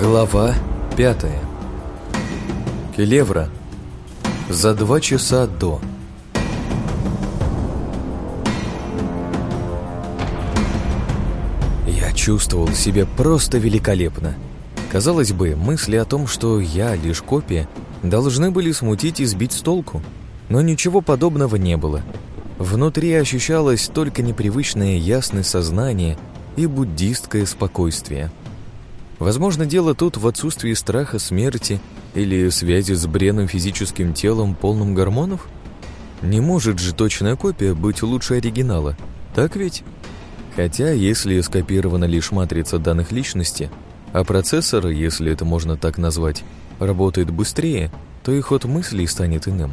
Глава пятая. Келевра. За два часа до. Я чувствовал себя просто великолепно. Казалось бы, мысли о том, что я лишь копия, должны были смутить и сбить с толку. Но ничего подобного не было. Внутри ощущалось только непривычное ясное сознание и буддистское спокойствие. Возможно, дело тут в отсутствии страха смерти или связи с бренным физическим телом, полным гормонов? Не может же точная копия быть лучше оригинала, так ведь? Хотя, если скопирована лишь матрица данных личности, а процессор, если это можно так назвать, работает быстрее, то и ход мыслей станет иным.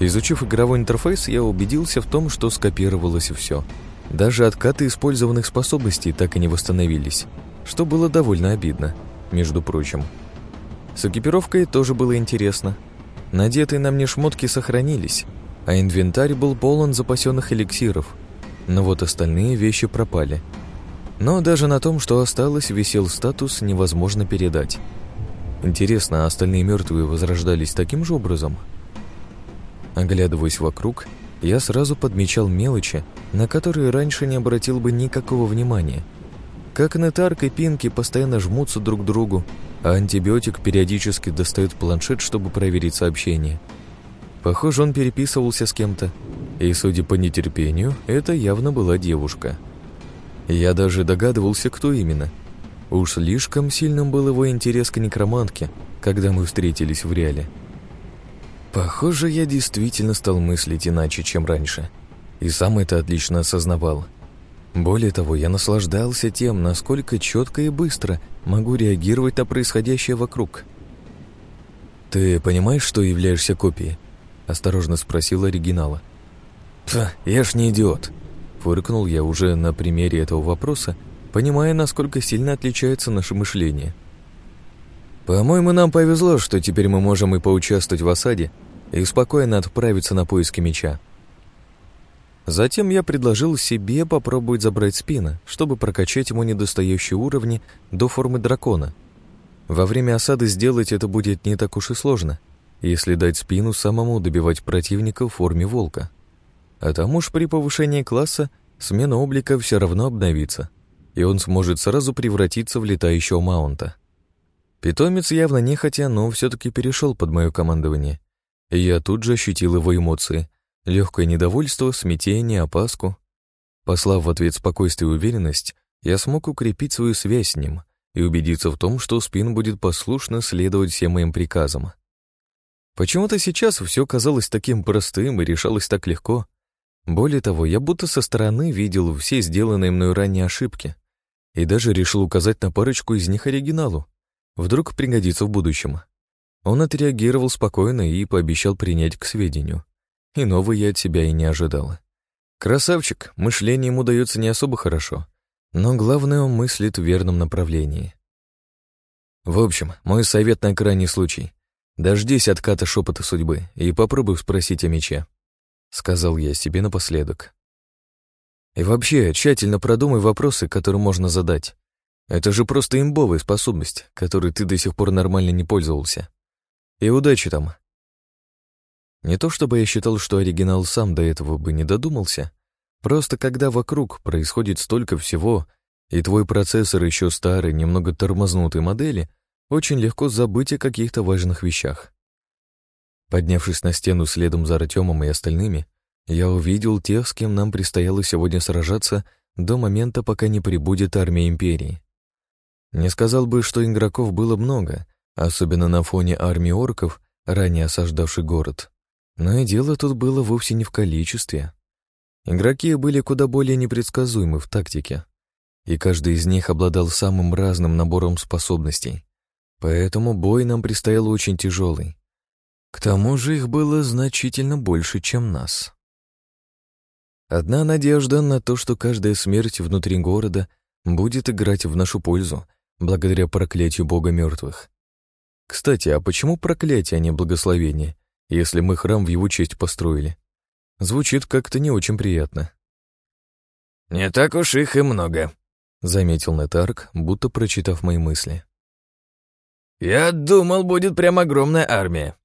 Изучив игровой интерфейс, я убедился в том, что скопировалось все. Даже откаты использованных способностей так и не восстановились, что было довольно обидно, между прочим. С экипировкой тоже было интересно. Надетые на мне шмотки сохранились, а инвентарь был полон запасенных эликсиров. Но вот остальные вещи пропали. Но даже на том, что осталось, висел статус «невозможно передать». Интересно, а остальные мертвые возрождались таким же образом? Оглядываясь вокруг, я сразу подмечал мелочи, на которые раньше не обратил бы никакого внимания. Как Нетарк и Пинки постоянно жмутся друг к другу, а антибиотик периодически достает планшет, чтобы проверить сообщение. Похоже, он переписывался с кем-то, и, судя по нетерпению, это явно была девушка. Я даже догадывался, кто именно. Уж слишком сильным был его интерес к некромантке, когда мы встретились в реале. Похоже, я действительно стал мыслить иначе, чем раньше. И сам это отлично осознавал. Более того, я наслаждался тем, насколько четко и быстро могу реагировать на происходящее вокруг. «Ты понимаешь, что являешься копией?» – осторожно спросил оригинала. «Я ж не идиот», – фыркнул я уже на примере этого вопроса, понимая, насколько сильно отличается наше мышление. «По-моему, нам повезло, что теперь мы можем и поучаствовать в осаде, и спокойно отправиться на поиски меча. Затем я предложил себе попробовать забрать спина, чтобы прокачать ему недостающие уровни до формы дракона. Во время осады сделать это будет не так уж и сложно, если дать спину самому добивать противника в форме волка. А тому ж при повышении класса смена облика все равно обновится, и он сможет сразу превратиться в летающего маунта. Питомец явно нехотя, но все-таки перешел под мое командование — я тут же ощутил его эмоции. Легкое недовольство, смятение, опаску. Послав в ответ спокойствие и уверенность, я смог укрепить свою связь с ним и убедиться в том, что Спин будет послушно следовать всем моим приказам. Почему-то сейчас все казалось таким простым и решалось так легко. Более того, я будто со стороны видел все сделанные мной ранее ошибки и даже решил указать на парочку из них оригиналу. Вдруг пригодится в будущем. Он отреагировал спокойно и пообещал принять к сведению. Иного я от себя и не ожидал. Красавчик, мышление ему дается не особо хорошо, но главное, он мыслит в верном направлении. В общем, мой совет на крайний случай. Дождись отката шепота судьбы и попробуй спросить о мече. Сказал я себе напоследок. И вообще, тщательно продумай вопросы, которые можно задать. Это же просто имбовая способность, которой ты до сих пор нормально не пользовался. И удачи там. Не то чтобы я считал, что оригинал сам до этого бы не додумался, просто когда вокруг происходит столько всего, и твой процессор еще старый, немного тормознутой модели, очень легко забыть о каких-то важных вещах. Поднявшись на стену следом за Артемом и остальными, я увидел тех, с кем нам предстояло сегодня сражаться до момента, пока не прибудет армия Империи. Не сказал бы, что игроков было много, особенно на фоне армии орков, ранее осаждавший город. Но и дело тут было вовсе не в количестве. Игроки были куда более непредсказуемы в тактике, и каждый из них обладал самым разным набором способностей. Поэтому бой нам предстоял очень тяжелый. К тому же их было значительно больше, чем нас. Одна надежда на то, что каждая смерть внутри города будет играть в нашу пользу, благодаря проклятию бога мертвых. Кстати, а почему проклятие, а не благословение, если мы храм в его честь построили? Звучит как-то не очень приятно. «Не так уж их и много», — заметил Нетарк, будто прочитав мои мысли. Я думал, будет прям огромная армия».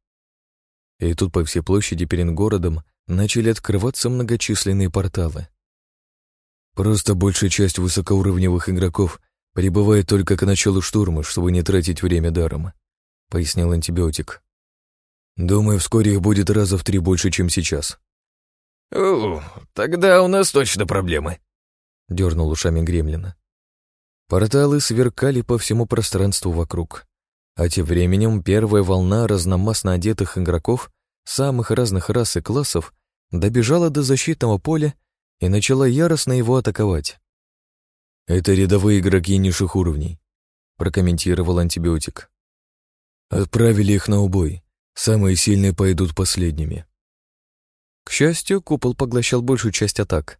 И тут по всей площади перед городом начали открываться многочисленные порталы. Просто большая часть высокоуровневых игроков прибывает только к началу штурма, чтобы не тратить время даром, пояснил антибиотик. Думаю, вскоре их будет раза в три больше, чем сейчас. «О, тогда у нас точно проблемы», — дернул ушами гремлина. Порталы сверкали по всему пространству вокруг. А тем временем первая волна разномастно одетых игроков самых разных рас и классов добежала до защитного поля и начала яростно его атаковать. «Это рядовые игроки низших уровней», — прокомментировал антибиотик. «Отправили их на убой. Самые сильные пойдут последними». К счастью, купол поглощал большую часть атак,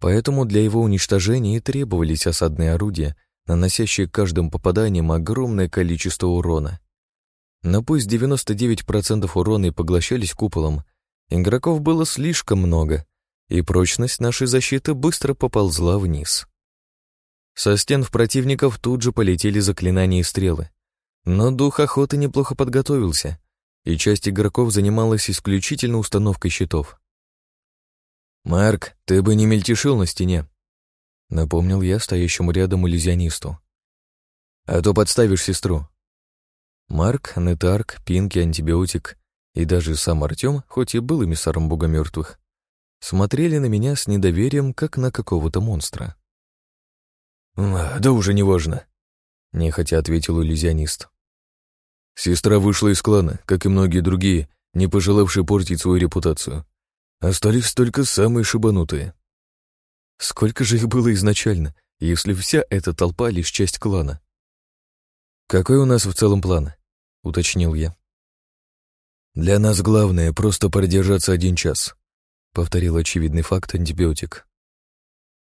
поэтому для его уничтожения и требовались осадные орудия, наносящие каждым попаданием огромное количество урона. Но пусть 99% урона и поглощались куполом, игроков было слишком много, и прочность нашей защиты быстро поползла вниз. Со стен в противников тут же полетели заклинания и стрелы. Но дух охоты неплохо подготовился, и часть игроков занималась исключительно установкой щитов. «Марк, ты бы не мельтешил на стене», — напомнил я стоящему рядом иллюзионисту. «А то подставишь сестру». Марк, Нетарк, Пинки, Антибиотик и даже сам Артем, хоть и был эмиссаром бога мертвых, смотрели на меня с недоверием, как на какого-то монстра. «Да уже не важно», — нехотя ответил иллюзионист. Сестра вышла из клана, как и многие другие, не пожелавшие портить свою репутацию. Остались только самые шибанутые. Сколько же их было изначально, если вся эта толпа лишь часть клана? «Какой у нас в целом план?» — уточнил я. «Для нас главное — просто продержаться один час», — повторил очевидный факт антибиотик.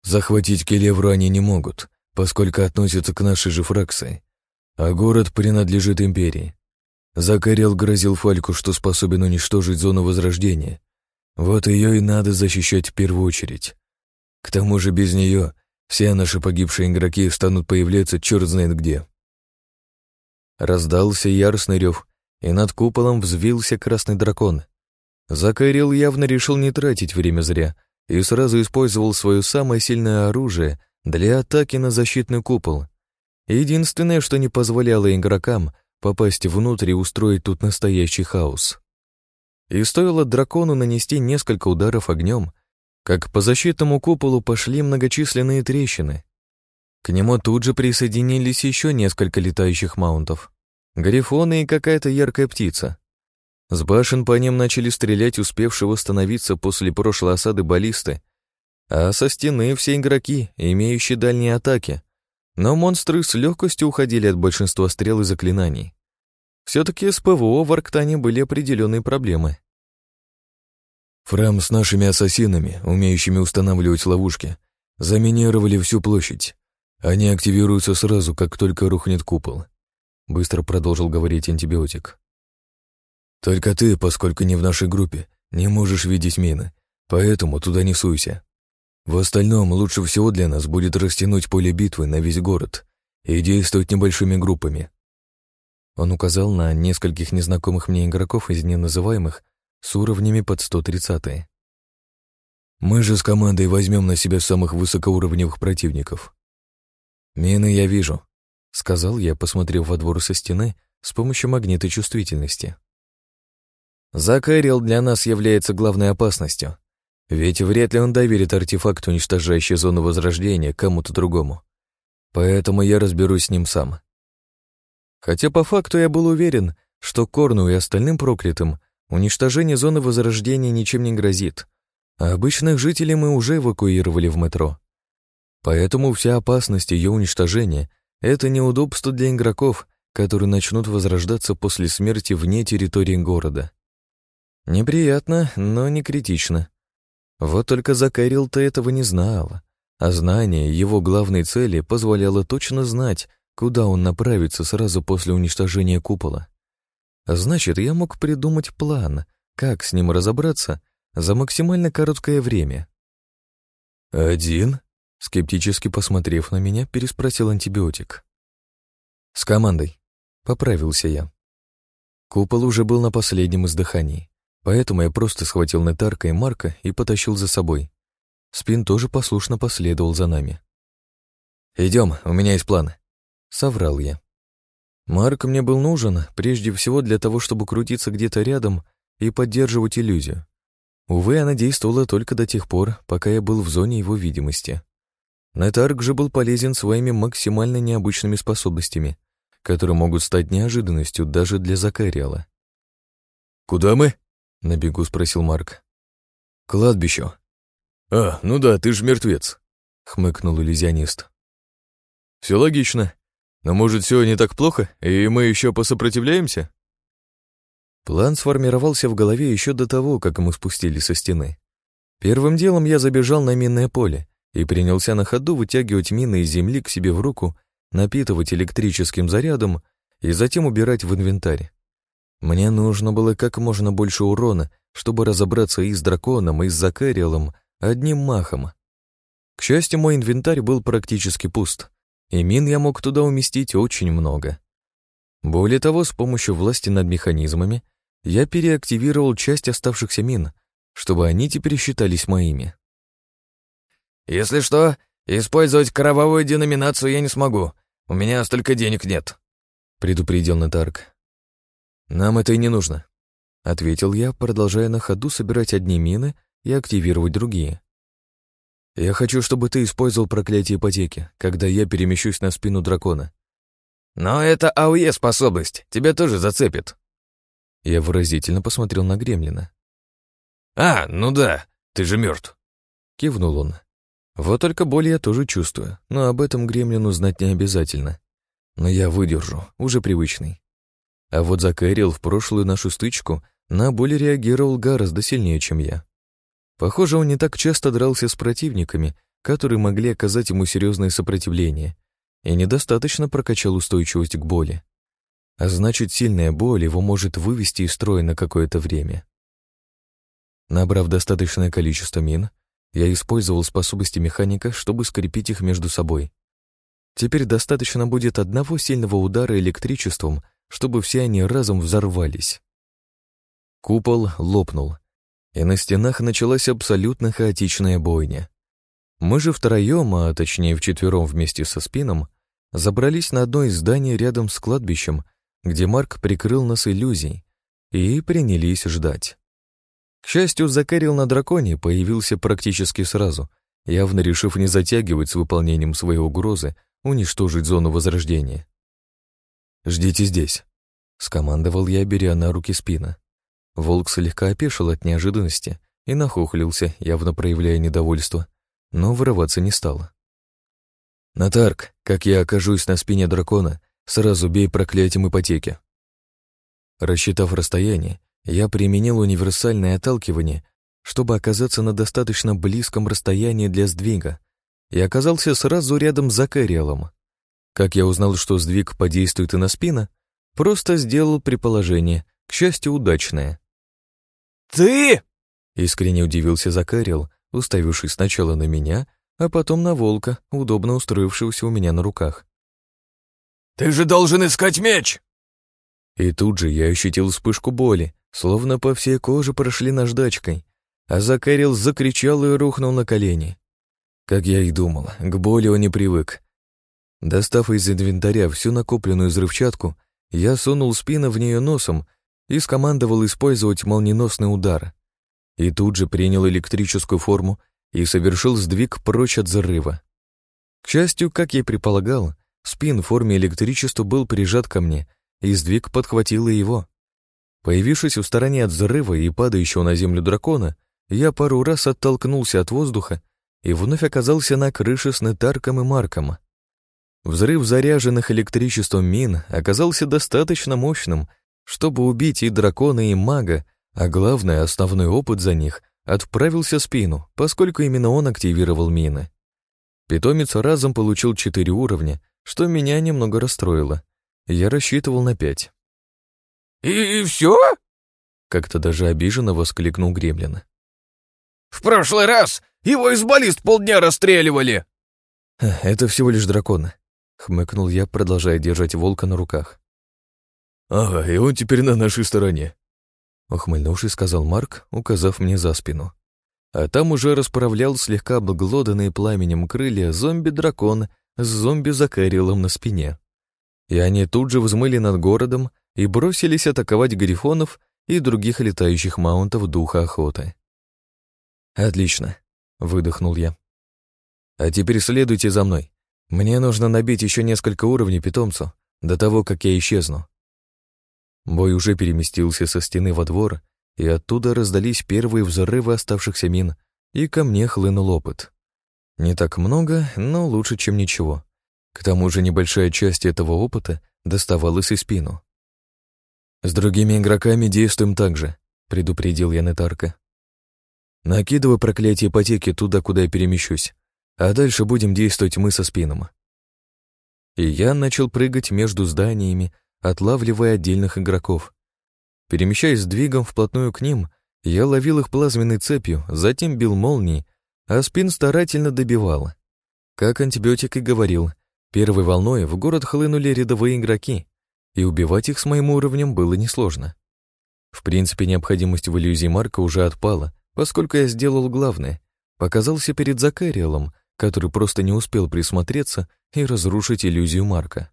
Захватить Келевру они не могут, поскольку относятся к нашей же фракции, а город принадлежит империи. Закарел грозил Фальку, что способен уничтожить зону Возрождения. Вот ее и надо защищать в первую очередь. К тому же без нее все наши погибшие игроки станут появляться черт знает где. Раздался яростный рев, и над куполом взвился красный дракон. Закарел явно решил не тратить время зря — и сразу использовал свое самое сильное оружие для атаки на защитный купол. Единственное, что не позволяло игрокам попасть внутрь и устроить тут настоящий хаос. И стоило дракону нанести несколько ударов огнем, как по защитному куполу пошли многочисленные трещины. К нему тут же присоединились еще несколько летающих маунтов. Грифоны и какая-то яркая птица. С башен по ним начали стрелять успевшие восстановиться после прошлой осады баллисты, а со стены все игроки, имеющие дальние атаки. Но монстры с легкостью уходили от большинства стрел и заклинаний. Все-таки с ПВО в Арктане были определенные проблемы. Фрам с нашими ассасинами, умеющими устанавливать ловушки, заминировали всю площадь. Они активируются сразу, как только рухнет купол. Быстро продолжил говорить антибиотик. Только ты, поскольку не в нашей группе, не можешь видеть мины, поэтому туда не суйся. В остальном лучше всего для нас будет растянуть поле битвы на весь город и действовать небольшими группами. Он указал на нескольких незнакомых мне игроков из неназываемых с уровнями под 130 -е. Мы же с командой возьмем на себя самых высокоуровневых противников. Мины я вижу, сказал я, посмотрев во двор со стены с помощью магниты чувствительности. Закарил для нас является главной опасностью. Ведь вряд ли он доверит артефакт, уничтожающий зону возрождения, кому-то другому. Поэтому я разберусь с ним сам. Хотя по факту я был уверен, что Корну и остальным проклятым уничтожение зоны возрождения ничем не грозит, а обычных жителей мы уже эвакуировали в метро. Поэтому вся опасность ее уничтожения — это неудобство для игроков, которые начнут возрождаться после смерти вне территории города. Неприятно, но не критично. Вот только Закарил-то этого не знал, а знание его главной цели позволяло точно знать, куда он направится сразу после уничтожения купола. Значит, я мог придумать план, как с ним разобраться за максимально короткое время. «Один?» — скептически посмотрев на меня, переспросил антибиотик. «С командой», Поправился я. Купол уже был на последнем издыхании, поэтому я просто схватил Нетарка и Марка и потащил за собой. Спин тоже послушно последовал за нами. «Идем, у меня есть план», — соврал я. Марк мне был нужен прежде всего для того, чтобы крутиться где-то рядом и поддерживать иллюзию. Увы, она действовала только до тех пор, пока я был в зоне его видимости. Нетарк же был полезен своими максимально необычными способностями, которые могут стать неожиданностью даже для Закариэла. «Куда мы?» — на бегу спросил Марк. «Кладбищу». «А, ну да, ты же мертвец», — хмыкнул иллюзионист. «Все логично. Но может, все не так плохо, и мы еще посопротивляемся?» План сформировался в голове еще до того, как мы спустились со стены. Первым делом я забежал на минное поле и принялся на ходу вытягивать мины из земли к себе в руку, напитывать электрическим зарядом и затем убирать в инвентарь. Мне нужно было как можно больше урона, чтобы разобраться и с драконом, и с Закариэлом одним махом. К счастью, мой инвентарь был практически пуст, и мин я мог туда уместить очень много. Более того, с помощью власти над механизмами я переактивировал часть оставшихся мин, чтобы они теперь считались моими. «Если что, использовать кровавую деноминацию я не смогу. У меня столько денег нет», — предупредил Натарк. «Нам это и не нужно», — ответил я, продолжая на ходу собирать одни мины и активировать другие. «Я хочу, чтобы ты использовал проклятие ипотеки, когда я перемещусь на спину дракона». «Но это АУЕ способность, тебя тоже зацепит», я выразительно посмотрел на Гремлина. «А, ну да, ты же мертв. Кивнул он. Вот только боль я тоже чувствую, но об этом Гремлину знать не обязательно. Но я выдержу, уже привычный. А вот Закэрил в прошлую нашу стычку на боль реагировал гораздо сильнее, чем я. Похоже, он не так часто дрался с противниками, которые могли оказать ему серьезное сопротивление, и недостаточно прокачал устойчивость к боли а значит, сильная боль его может вывести из строя на какое-то время. Набрав достаточное количество мин, я использовал способности механика, чтобы скрепить их между собой. Теперь достаточно будет одного сильного удара электричеством, чтобы все они разом взорвались. Купол лопнул, и на стенах началась абсолютно хаотичная бойня. Мы же втроем, а точнее вчетвером вместе со спином, забрались на одно из зданий рядом с кладбищем где Марк прикрыл нас иллюзией, и принялись ждать. К счастью, Закарил на драконе появился практически сразу, явно решив не затягивать с выполнением своей угрозы уничтожить зону возрождения. «Ждите здесь», — скомандовал я, беря на руки спина. Волк слегка опешил от неожиданности и нахохлился, явно проявляя недовольство, но вырываться не стал. «Натарк, как я окажусь на спине дракона, Сразу бей проклятием ипотеки. Рассчитав расстояние, я применил универсальное отталкивание, чтобы оказаться на достаточно близком расстоянии для сдвига, и оказался сразу рядом с Закариэлом. Как я узнал, что сдвиг подействует и на спина, просто сделал предположение, к счастью, удачное. «Ты?» — искренне удивился Закариэл, уставившись сначала на меня, а потом на волка, удобно устроившегося у меня на руках. «Ты же должен искать меч!» И тут же я ощутил вспышку боли, словно по всей коже прошли наждачкой, а Закарил закричал и рухнул на колени. Как я и думал, к боли он не привык. Достав из инвентаря всю накопленную взрывчатку, я сунул спину в нее носом и скомандовал использовать молниеносный удар. И тут же принял электрическую форму и совершил сдвиг прочь от взрыва. К счастью, как я и предполагал, Спин в форме электричества был прижат ко мне, и сдвиг подхватил и его. Появившись в стороне от взрыва и падающего на землю дракона, я пару раз оттолкнулся от воздуха и вновь оказался на крыше с Нетарком и Марком. Взрыв заряженных электричеством мин оказался достаточно мощным, чтобы убить и дракона, и мага, а главное, основной опыт за них отправился в спину, поскольку именно он активировал мины. Питомец разом получил четыре уровня, что меня немного расстроило. Я рассчитывал на пять. «И, все?» Как-то даже обиженно воскликнул Гремлин. «В прошлый раз его из баллист полдня расстреливали!» «Это всего лишь дракон», — хмыкнул я, продолжая держать волка на руках. «Ага, и он теперь на нашей стороне», — ухмыльнувшись, сказал Марк, указав мне за спину. А там уже расправлял слегка обглоданные пламенем крылья зомби-дракон с зомби-закарилом на спине. И они тут же взмыли над городом и бросились атаковать грифонов и других летающих маунтов духа охоты. «Отлично», — выдохнул я. «А теперь следуйте за мной. Мне нужно набить еще несколько уровней питомцу до того, как я исчезну». Бой уже переместился со стены во двор, и оттуда раздались первые взрывы оставшихся мин, и ко мне хлынул опыт. Не так много, но лучше, чем ничего. К тому же небольшая часть этого опыта доставалась и спину. «С другими игроками действуем так же», — предупредил я Нетарка. «Накидывай проклятие ипотеки туда, куда я перемещусь, а дальше будем действовать мы со спином». И я начал прыгать между зданиями, отлавливая отдельных игроков. Перемещаясь сдвигом вплотную к ним, я ловил их плазменной цепью, затем бил молнией, а спин старательно добивал. Как антибиотик и говорил, первой волной в город хлынули рядовые игроки, и убивать их с моим уровнем было несложно. В принципе, необходимость в иллюзии Марка уже отпала, поскольку я сделал главное. Показался перед Закариэлом, который просто не успел присмотреться и разрушить иллюзию Марка.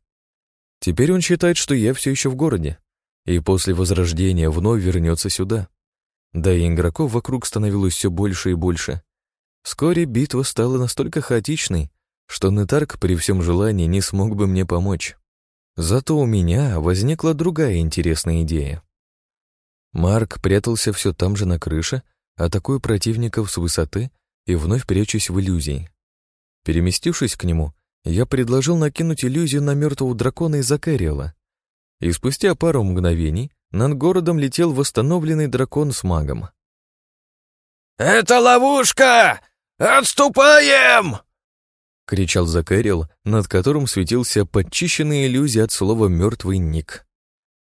Теперь он считает, что я все еще в городе, и после возрождения вновь вернется сюда. Да и игроков вокруг становилось все больше и больше. Вскоре битва стала настолько хаотичной, что Нетарк при всем желании не смог бы мне помочь. Зато у меня возникла другая интересная идея. Марк прятался все там же на крыше, атакуя противников с высоты и вновь прячусь в иллюзии. Переместившись к нему, я предложил накинуть иллюзию на мертвого дракона из Акэриэла. И спустя пару мгновений над городом летел восстановленный дракон с магом. «Это ловушка! Отступаем!» — кричал Закэрил, над которым светился подчищенный иллюзия от слова «мертвый ник».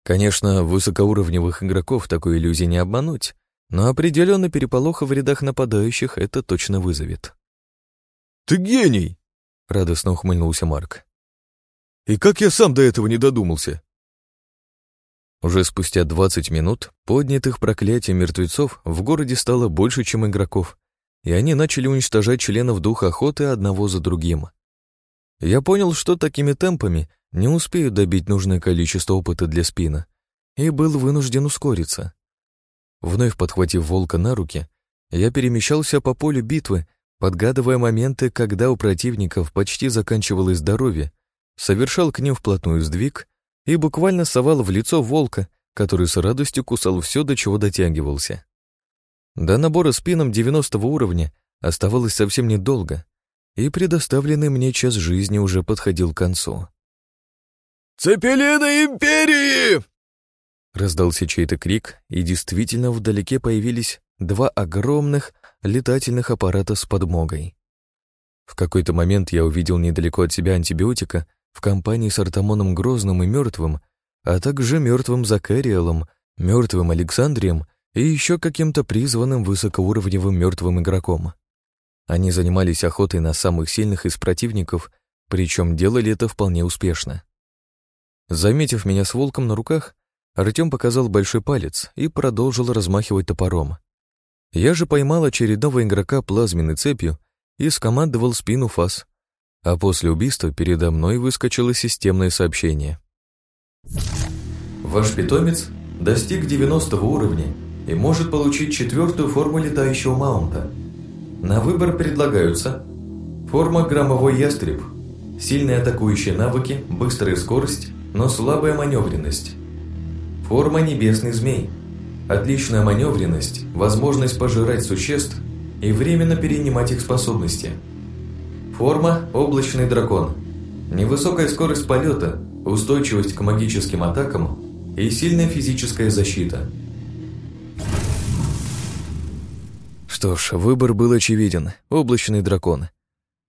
Конечно, высокоуровневых игроков такой иллюзии не обмануть, но определенно переполоха в рядах нападающих это точно вызовет. «Ты гений!» — радостно ухмыльнулся Марк. «И как я сам до этого не додумался?» Уже спустя 20 минут поднятых проклятием мертвецов в городе стало больше, чем игроков, и они начали уничтожать членов духа охоты одного за другим. Я понял, что такими темпами не успею добить нужное количество опыта для спина, и был вынужден ускориться. Вновь подхватив волка на руки, я перемещался по полю битвы, подгадывая моменты, когда у противников почти заканчивалось здоровье, совершал к ним вплотную сдвиг и буквально совал в лицо волка, который с радостью кусал все, до чего дотягивался. До набора спином 90 уровня оставалось совсем недолго, и предоставленный мне час жизни уже подходил к концу. «Цепелины Империи!» Раздался чей-то крик, и действительно вдалеке появились два огромных летательных аппарата с подмогой. В какой-то момент я увидел недалеко от себя антибиотика в компании с Артамоном Грозным и Мертвым, а также Мертвым Закариэлом, Мертвым Александрием и еще каким-то призванным высокоуровневым мертвым игроком. Они занимались охотой на самых сильных из противников, причем делали это вполне успешно. Заметив меня с волком на руках, Артем показал большой палец и продолжил размахивать топором. Я же поймал очередного игрока плазменной цепью и скомандовал спину фас, а после убийства передо мной выскочило системное сообщение. Ваш питомец достиг 90 уровня и может получить четвертую форму летающего маунта. На выбор предлагаются форма громовой ястреб, сильные атакующие навыки, быстрая скорость, но слабая маневренность. Форма небесный змей – Отличная маневренность, возможность пожирать существ и временно перенимать их способности. Форма – облачный дракон. Невысокая скорость полета, устойчивость к магическим атакам и сильная физическая защита. Что ж, выбор был очевиден – облачный дракон.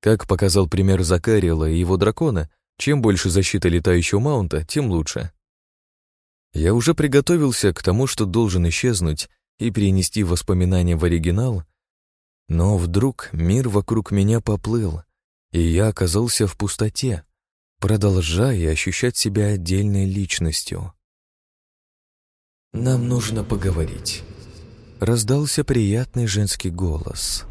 Как показал пример Закариэла и его дракона, чем больше защита летающего маунта, тем лучше. Я уже приготовился к тому, что должен исчезнуть и перенести воспоминания в оригинал, но вдруг мир вокруг меня поплыл, и я оказался в пустоте, продолжая ощущать себя отдельной личностью. нам нужно поговорить». Раздался приятный женский голос.